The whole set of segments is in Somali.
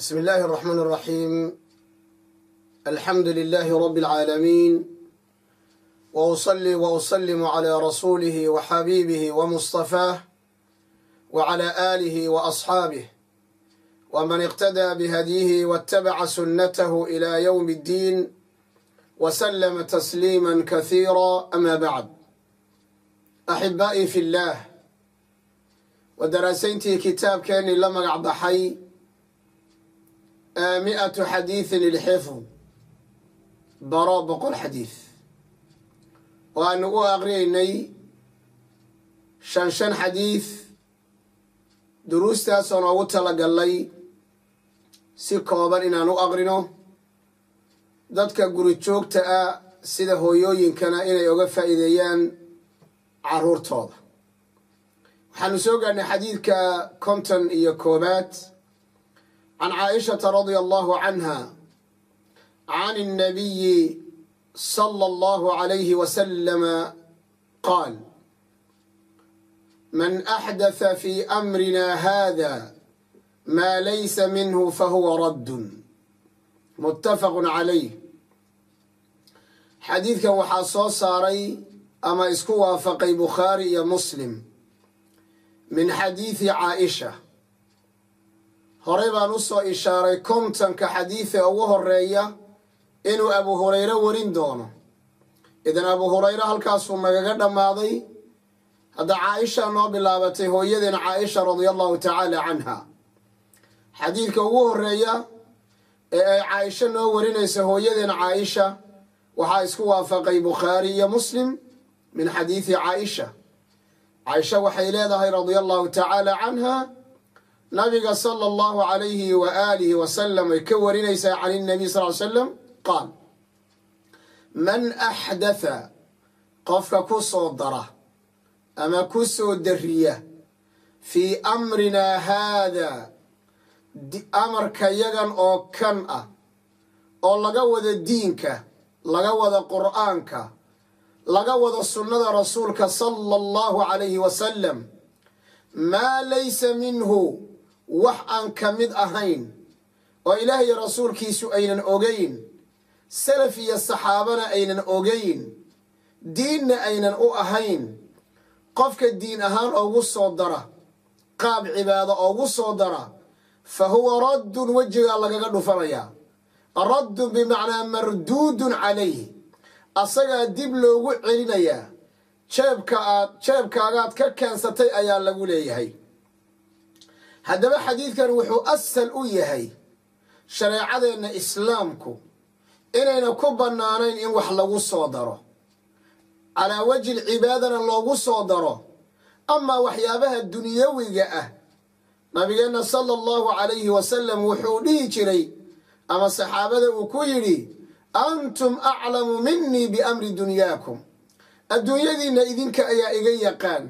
بسم الله الرحمن الرحيم الحمد لله رب العالمين واصلي واسلم على رسوله وحبيبه ومصطفاه وعلى اله واصحابه ومن اقتدى بهديه واتبع سنته الى يوم الدين وسلم تسليما كثيرا اما بعد احبائي في الله ودراسينتي كتاب كان لما عبحي miatu xadiisin ilxifd baro boqol xadiis waanu u aqriyaynay shan shan xadiis duruustaasoo noogu talagalay si kooban inaan u aqrino dadka guri joogta ah sida hooyooyinkana inay oga faa'iideeyaan carruurtooda waxaanu soo gaadhnay xadiidka konton iyo koobaad can caaishata radia allahu canha can الnabiyi sala allahu alayhi wasalama qaal man axdatha fi amrina hada maa laysa minhu fahuwa raddun muttafaqun calayh xadiidkan waxaa soo saaray ama isku waafaqay bukhaari iyo muslim min xadiidi caaisha horey baan u soo ishaaray kontonka xadiida ugu horreeya inuu abu hurayre warin doono. Idan abu hurayre halkaasuu nagaga dhammaaday hadda caaisha noo bilaabatay hooyadeena caaisha radia allahu tacaala canha xadiidka ugu horreeya ee ay caaisho noo warinaysa hooyadeena caaisha waxaa isku waafaqay bukhaari iyo muslim min xadiidi caaisha. Caaisha waxay leedahay radia allahu tacaala canha nabiga sala allahu alayhi wa aalihi wasalam ay ka warinaysaa can inabiy sal ly slam qaal man axdatha qofka ku soo dara ama ku soo dariya fii amrinaa haada amarka yagan oo kan ah oo laga wada diinka laga wada qur'aanka laga wada sunnada rasuulka sala allahu calayhi wasalam maa laysa minhu wax aan ka mid ahayn oo ilaah rasuulkiisu aynan ogayn salaf iyo saxaabana aynan ogayn diinna aynan u ahayn qofka diin ahaan oogu soo dara qaab cibaado oogu soo dara fa huwa raddun wejigaa lagaga dhufanayaa. Raddun bimacnaa marduudun calayh asagaa dib loogu celinayaa. Jeebka aad jeebkaagaad ka keensatay ayaa lagu leeyahay haddaba xadiidkan wuxuu asal u yahay shareecadeenna islaamku inayna ku bannaanayn in wax lagu soo daro. Calaa wajhi lcibaadana loogu soo daro. Amaa waxyaabaha dunyawiga ah nabigeenna sala allahu calayhi wasalam wuxuu dhihi jiray ama saxaabada uu ku yidhi antum aclamu minii biamri dunyaakum. Adduunyadiinna idinka ayaa iga yaqaan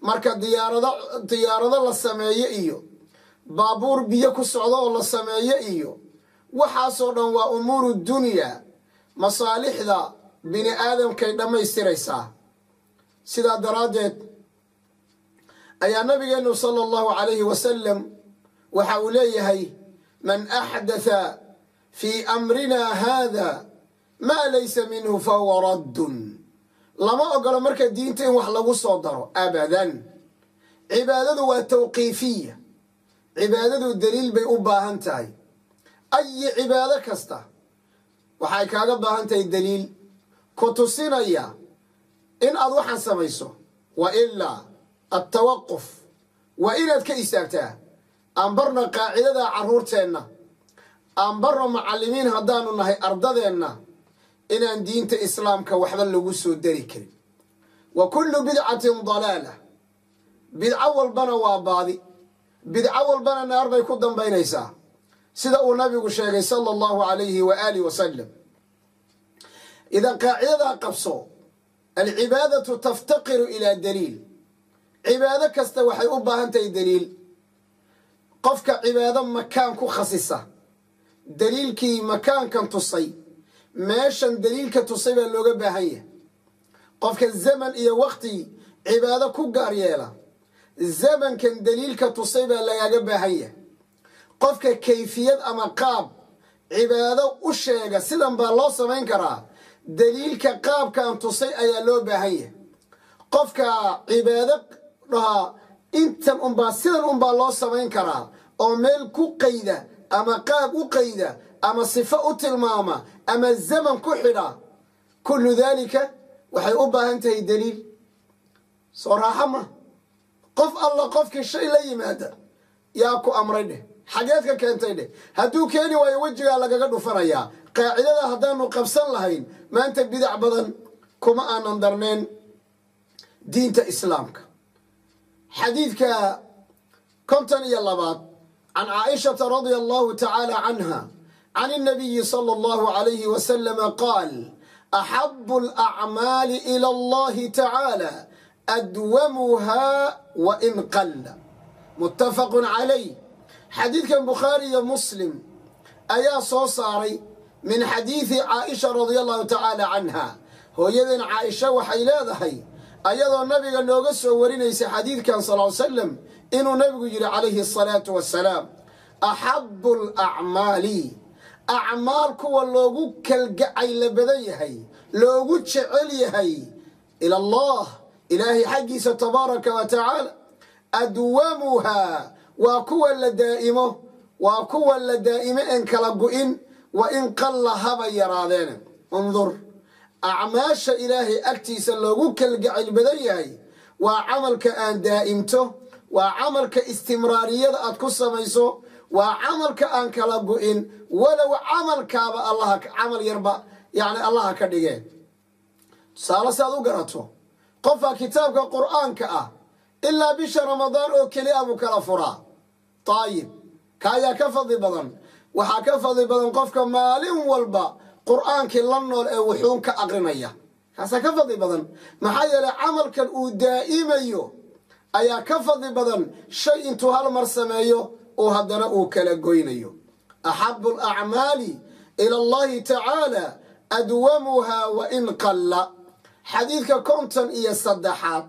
marka diyaarado diyaarado la sameeyo iyo baabuur biyo ku socdo oo la sameeyo iyo waxaasoo dhan waa umuuru dunyaa masaalixda bini aadamkay dhammaystiraysaa. Sidaa daraaddeed ayaa nabigeennu sala allahu calayhi wasalam waxa uu leeyahay man axdatha fii amrinaa haada maa laysa minhu fahuwa raddun lama ogolo marka diinta in wax lagu soo daro abadan. Cibaadadu waa tawqiifiya. Cibaadadu daliil bay u baahan tahay. Ayi cibaado kasta waxay kaaga baahan tahay daliil. Ku tusinaya in aad waxaan samayso wa ilaa altawaquf waa inaad ka istaagtaa aan barno qaacidada carruurteenna aan barno macallimiin haddaanu nahay ardadeenna inaan diinta islaamka waxba lagu soo dari karin. Wa kullu bidcatin dalaala. Bidco walbana waa baadi. Bidco walbana naar bay ku dambaynaysaa. Sida uu nabigu sheegay sala allahu calayhi wa aalih wasalam idan qaacidadaa qabso alcibaadatu taftaqiru ilaa daliil. Cibaado kasta waxay u baahan tahay daliil. Qofka cibaado makaan ku khasisa. Daliilkii makaankan tusay meeshan daliilka tusay baa looga baahan yahay. Qofka zaman iyo waqti cibaado ku gaar yeela. Zamankan daliilka tusay baa lagaaga baahan yahay. Qofka kayfiyad ama qaab cibaado u sheega sidan baa loo samayn karaa. Daliilka qaabkan tusay ayaa loo baahan yahay. Qofka cibaado dhahaa intan unbaa sidan unbaa loo samayn karaa. Oo meel ku qayda ama qaab u qayda ama sifo u tilmaama ama zaman ku xidha kullu daalika waxay u baahan tahay daliil. Soo raaxa ma? Qof alla qofkii shay la yimaada yaa ku amray dheh xageed ka keentay dheh. Hadduu keeni waayo wejigaa lagaga dhufanayaa qaacidada haddaanu qabsan lahayn maanta bidac badan kuma aanan darnayn diinta islaamka. Xadiidka konton iyo labaad can caaishata radia allahu tacaala canha can الnabiyi salى اllahu عalayhi wasalama qaal axabu اlacmaali ilى اllahi tacaala adwamuha wain qalla muttafaqu calayh xadiidkan bukhaari iyo muslim ayaa soo saaray min xadiidi caaisha radia allahu tacaala canha hooyaden caaisha waxay leedahay ayadoo nabiga nooga soo warinaysa xadiidkan sal l salam inuu nabigu yidhi calayhi asalaatu wassalaam axabu alacmaali acmaal kuwa loogu kalgacay la badan yahay loogu jecel yahay ila allah ilaahay xaggiisa tabaaraka wa tacaala adwamuhaa waa kuwa la daa'imo waa kuwa la daa'imo en kala gu'in wa in qalla haba yaraadeene undur. Acmaasha ilaahay agtiisa loogu kalgacayl badan yahay waa camalka aan daa'imto waa camalka istimraariyada aad ku samayso waa camalka aan kala gu'in walow camalkaaba allaha camal yarba yacni allaha ka dhigeen tusaale si aad u garato qofka kitaabka qur'aanka ah ilaa bisha ramadaan oo keli a buu kala furaa. Daayib ka ayaa ka fadli badan. Waxaa ka fadli badan qofka maalin walba qur'aankii la nool ee wuxuun ka aqrinaya. Kaasaa ka fadli badan. Maxaa yeelay camalkan uu daa'imayo ayaa ka fadli badan shay intuu hal mar sameeyo oo haddana uu kala goynayo. Axabu alacmaali ila allahi tacaala adwamuhaa wa in qalla. Xadiidka konton iyo saddexaad.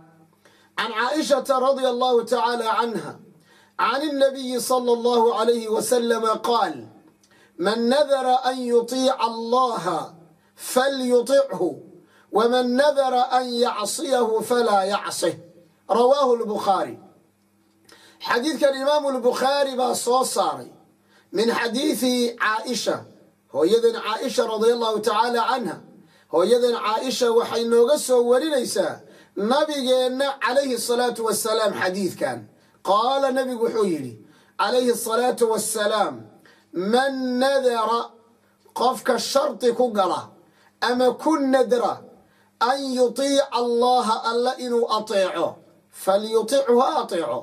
Can caaishata radia allahu tacaala canha can ilnabiyi sala allahu calayhi wasalama qaal man nadara an yutiica allaha falyutichu waman nadara an yacsiyahu falaa yacsih. Rawaahu lbukhaari xadiidkan imaamu اlbukhaari baa soo saaray. Min xadiidi caaisha hooyaden caaisha radia allahu tacaala canha hooyaden caaisha waxay nooga soo warinaysaa nabigeenna calayhi asalaatu wasalaam xadiidkan. Qaala nabigu wuxuu yidhi calayhi asalaatu wassalaam man nadara qofka shardi ku gala ama ku nadra an yutiica allaha alla inuu ateeco falyutichu ha ateeco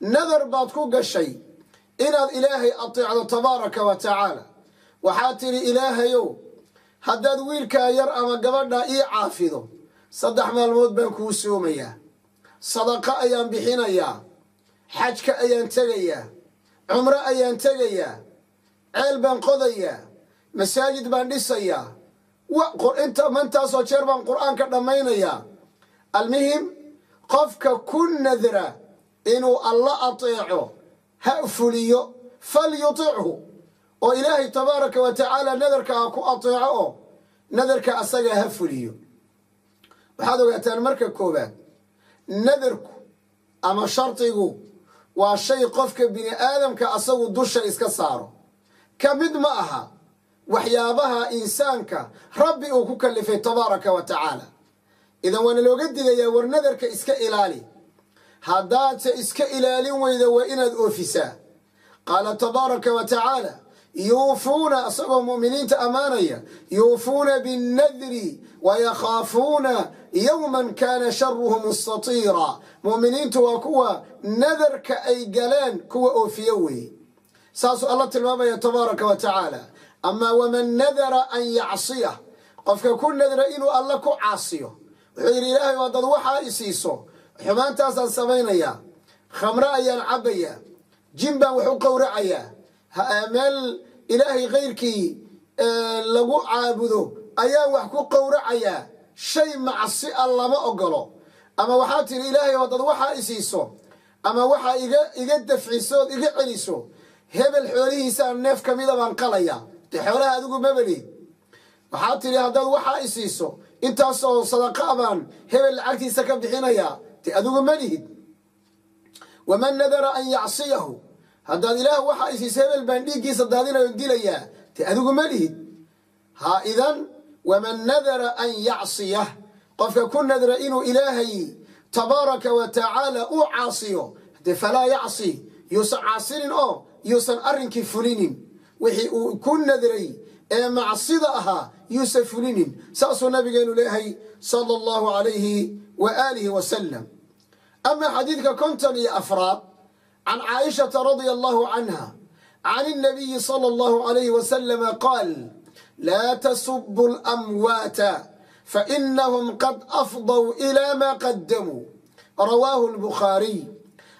nadar baad ku gashay inaad ilaahay ateecdo tabaaraka wa tacaala. Waxaad tidhi ilaahayow haddaad wiilkaa yar ama gabadha ii caafido saddex maalmood baan kuu soomayaa. Sadaqo ayaan bixinayaa xajka ayaan tegayaa cumro ayaan tegayaa ceel baan qodayaa masaajid baan dhisayaa. Inta mantaasoo jeer baan qur'aanka dhammaynayaa. Almuhim qofka ku nadra inuu alla ateeco ha fuliyo falyutichu oo ilaahay tabaaraka wa tacaala nadarka ha ku ateeco oo nadarka asaga ha fuliyo. Waxaad ogaataan marka koowaad nadarku ama shardigu waa shay qofka bini aadamka asagu dusha iska saaro. Ka mid ma aha waxyaabaha insaanka rabbi uu ku kalifay tabaaraka wa tacaala idan waana looga digayaa war nadarka iska ilaali haddaadse iska ilaalin weyda waa inaad oofisaa. Qaala tabaaraka wa tacaala yuufuuna isagoo mu'miniinta ammaanaya yuufuuna binnadri wayakhaafuuna yowman kaana sharuhu mustatiira. Mu'miniintu waa kuwa nadarka ay galeen kuwa oofiyo weeye saasuu alla tilmaamaya tabaaraka wa tacaala amaa waman nadara an yacsiyah qofka ku nadra inuu alla ku caasiyo. Wuxuu yidhi ilaahay haddaad waxaa i siiso xumaantaasaan samaynayaa. Khamre ayaan cabbayaa. Jin baan wax u qowracayaa meel ilaahay kayrkii lagu caabudo ayaan wax ku qowracayaa shay macsi a lama ogolo ama waxaa tidhi ilaahay haddaad waxaa i siiso ama waxaa iga iga dafciso ood iga celiso hebel xoolihiisaa neef ka mida baan qalayaa dee xoolaha adigu mabelid waxaad tidhi haddaad waxaa i siiso intaasoo sadaqa baan hebel lacagtiisa ka bixinayaa dee adigu ma lihid. Waman nadara an yacsiyahu. Haddaad ilaah waxaa i siiso hebel baan dhiiggiisa daadinayo dilayaa dee adigu ma lihid. Ha idan waman nadara an yacsiyah qofka ku nadra inuu ilaahay tabaaraka wa tacaala uu caasiyo dee falaa yacsi yuusan caasinin oo yuusan arrinkii fulinin. Wixii uu ku nadray ee macsida ahaa yuusan fulinin. Saasuu nabigeenu leeyahay sala allahu calayhi wa aalihi wasalam ama xadiidka konton iyo afraad can caaishata radia allahu canha can الnabiyi salى allahu alayhi wasalama qaal laa tasubu اlamwaata fainahum qad afضw ila ma qadamuu rawaahu اlbukhaariy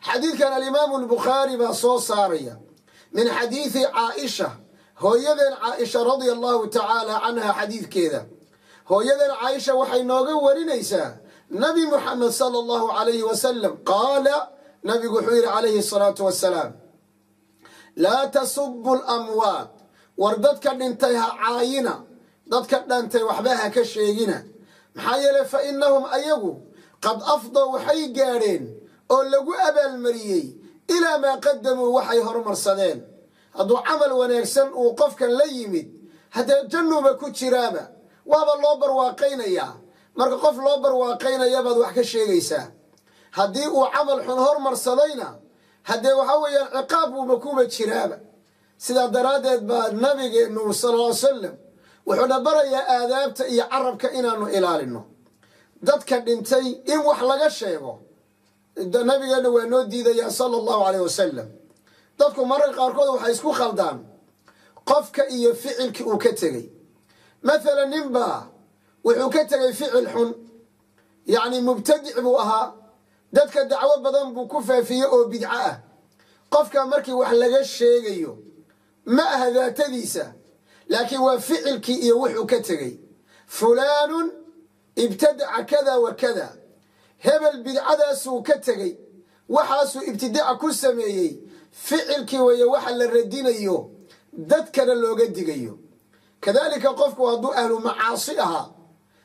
xadiidkan alimaamu اlbukhaari baa soo saaraya min xadiidi caaisha hooyadeen caaisha radia allahu tacaala canha xadiidkeeda hooyadeen caaisha waxay nooga warinaysaa nabi muxamed sala allahu calayhi wasalam qaala nabigu wuxuu yidhi calayhi asalaatu wassalaam laa tasubu lamwaat war dadka dhintay ha caayina dadka dhantay waxba ha ka sheegina. Maxaa yeeley fa innahum ayagu qad afdow waxay gaadheen oo lagu abaalmariyey ilaa maa qadamuu waxay horumarsadeen hadduu camal wanaagsan uu qofkan la yimid haddee jannuba ku jiraaba waaba loo barwaaqaynayaa marka qof loo barwaaqaynaya baad wax ka sheegaysaa haddii uu camal xun hormarsadayna haddee waxaa weeyaan ciqaab buuba kuba jiraaba. Sidaa daraaddeed baa nabigeenu sala ll ly salam wuxuuna barayaa aadaabta iyo carabka inaanu ilaalino dadka dhintay in wax laga sheego nabigeenna waa noo diidayaa sala allahu caleyh wasalam dadku mararka qaarkood waxay isku khaldaan. Qofka iyo ficilkii uu ka tegey. Mathalan ninbaa wuxuu ka tegey ficil xun. Yacni mubtadic buu ahaa. Dadka dacwo badan buu ku faafiyey oo bidco ah. Qofka markii wax laga sheegayo ma aha daatadiisa laakiin waa ficilkii iyo wuxuu ka tegey fulaanun ibtadaca kada wa kada. Hebel bidcadaasuu ka tegey waxaasuu ibtidaaca ku sameeyey. Ficilkii weeye waxa la radinayo. Dadkana looga digayo. Kadaalika qofku hadduu ahlu macaasi ahaa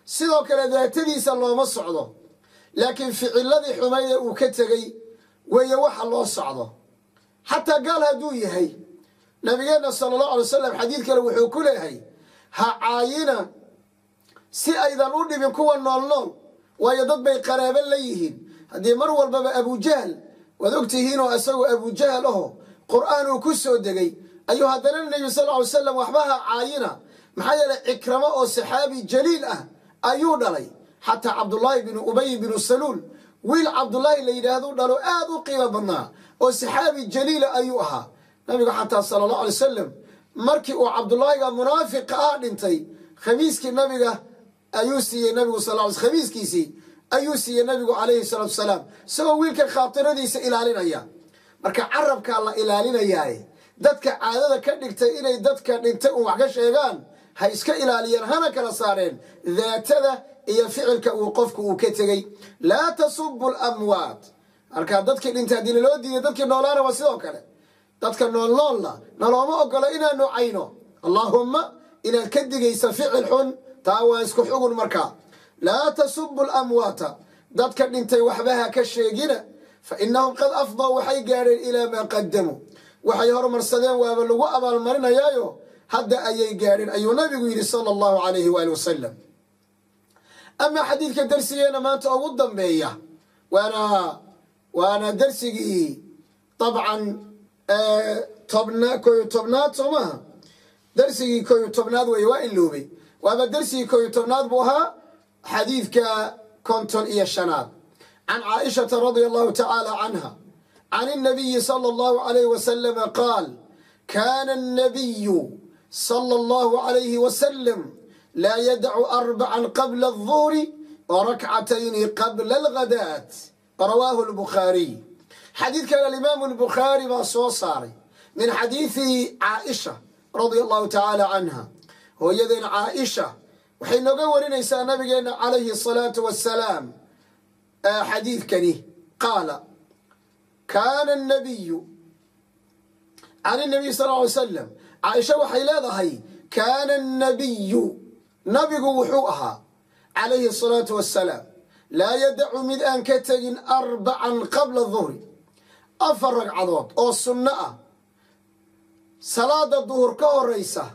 sidoo kale daatadiisa looma socdo laakiin ficiladii xumayd ee uu ka tegey weeye waxa loo socdo. Xataa gaal hadduu yahay nabigeenna sala allahu alay wasalam xadiid kale wuxuu ku leeyahay ha caayina si aydan u dhibin kuwa nool nool waayo dad bay qaraabo la yihiin. Haddii mar walbaba abujahl waad ogtihiinoo isagoo abujahal aho qur'aan uu ku soo degay ayuu haddana nebi sal ly salam waxba ha caayina? Maxaa yeeley cikramo oo saxaabi jaliil ah ayuu dhalay. Xataa cabdullaahi binu ubay binu saluul wiil cabdullaahi la yidhaahdu dhalo aad u qiimo badnaa oo saxaabi jaliila ayuu ahaa. Nabigu xataa sala allahu alay wasalam markii uu cabdullaahiga munaafiqa ah dhintay khamiiskii nabiga ayuu siiyey nabigu sal khamiiskiisii ayuu siiyey nabigu calayhi salaatu wasalaam isagoo wiilkan khaatiradiisa ilaalinaya. Marka carabkaa la ilaalinayaaye dadka caadada ka dhigtay inay dadka dhintay un wax ka sheegaan ha iska ilaaliyeen hana kala saareen. Daatada iyo ficilka uu qofku uu ka tegey laa tasubu lamwaat markaa dadkii dhintay haddii naloo diiday dadkii noolaana waa sidoo kale. Dadka noolnoolna nalooma ogolo inaanu cayno. Allaahumma inaad ka digaysa ficil xun taa waa isku xugun markaa. Laa tasubu lamwaata dadka dhintay waxba ha ka sheegina fa innahum qad afdow waxay gaadheen ilaa maa qadamuu waxay hormarsadeen waaba lagu abaalmarinayaayo hadda ayay gaadheen ayuu nabigu yidhi sala allahu calayhi waali wasalam amaa xadiidka darsigeena maanta ugu dambeeya waana waana darsigii dabcan tobna koyo tobnaad soo maaha? Darsigii koyo tobnaad weeye waa iloobay waaba darsigii koyo tobnaad buu ahaa xadiidka konton iyo shanaad. Can caaishata radia allahu tacaala canha can innabiyi sala allahu calayh wasalama qaal kaana annabiyu kana الnabiyu salى اllahu عalayhi wasalam laa yadacu arbacan qabla الظuhri warakcatayni qabla اlghadaat rawaahu اlbukhaariy xadiidkan alimaamu اlbukhaari baa soo saaray min xadiidi caaisha radia allahu tacaala canha hooyadeen caaisha waxay nooga warinaysaa nabigeena calayhi الsalaatu wasalaam xadiidkani qaala kaana الnabiyu can inabiy sal ly salam caaisha waxay leedahay kaana annabiyu nabigu wuxuu ahaa calayhi asalaatu wassalaam laa yadacu mid aan ka tegin arbacan qabla duhri. Afar ragcadood oo sunno ah. Salaada duhur ka horaysa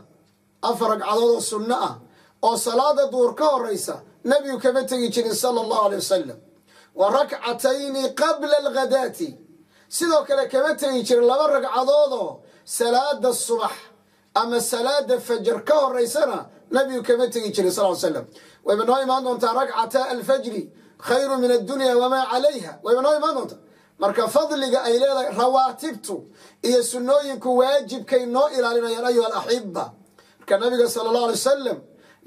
afar ragcadood oo sunno ah oo salaada duhur ka horaysa nabigu kama tegi jirin sala allahu alay wasalam wa rakcatayni qabla alghadaati sidoo kale kama tegi jirin laba ragcadoodoo salaada subax ama salaada fajar ka horaysana nabigu kama tegi jirin sal slam wayba noo imaan doontaa rakcata alfajri khayru min addunya wamaa calayha wayba noo imaan doontaa? Marka fadliga ay leedahay rawaatibtu iyo sunnooyinku waajibkay noo ilaalinayaan ayuha alaxiba marka nabiga sala allahu alay wasalam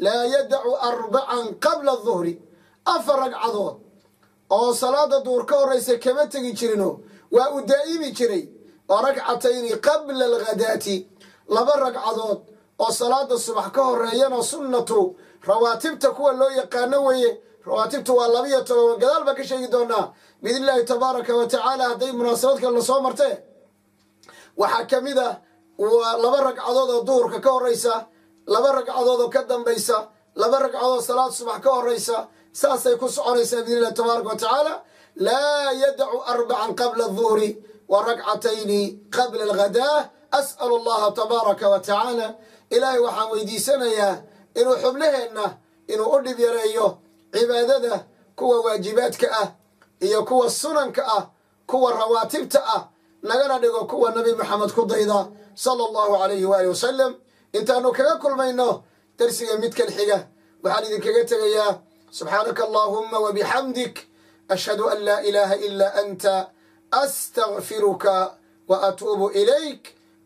laa yadacu arbacan qabla duhri afar ragcadood oo salaada duhur ka horaysa kama tegi jirino waa uu daa'imi jiray oo rakcatayni qabla alghadaati laba ragcadood oo salaada subax ka horeeyana sunnatu rawaatibta kuwa loo yaqaano weeye rawaatibtu waa labiyo toban gadaal baan ka sheegi doonaa. Biidn illaahi tabaaraka wa tacaala hadday munaasabad kale la soo martee? Waxaa ka mid ah laba ragcadood oo duhurka ka horaysa laba ragcadood oo ka dambaysa laba ragcadood oo salaad subax ka horaysa saasay ku soconaysaa biidn illahi tabaaraka wa tacaala. Laa yadacu arbacan qabla aduhri wa rakcatayni qabla alghadaa as'alu allaha tabaaraka wa tacaala ilaahay waxaan weydiisanayaa inuu xubnaheenna inuu u dhib yareeyo cibaadada kuwa waajibaadka ah iyo kuwa sunanka ah kuwa rawaatibta ah nagana dhigo kuwa nabi maxamed ku dayda sala allahu calayhi waali wasalam intaanu kaga kulmayno darsiga midkan xiga waxaan idinkaga tegayaa subxaanaka allahuma wabixamdik ashhadu an laa ilaaha ilaa anta astagfiruka wa atuubu ilayk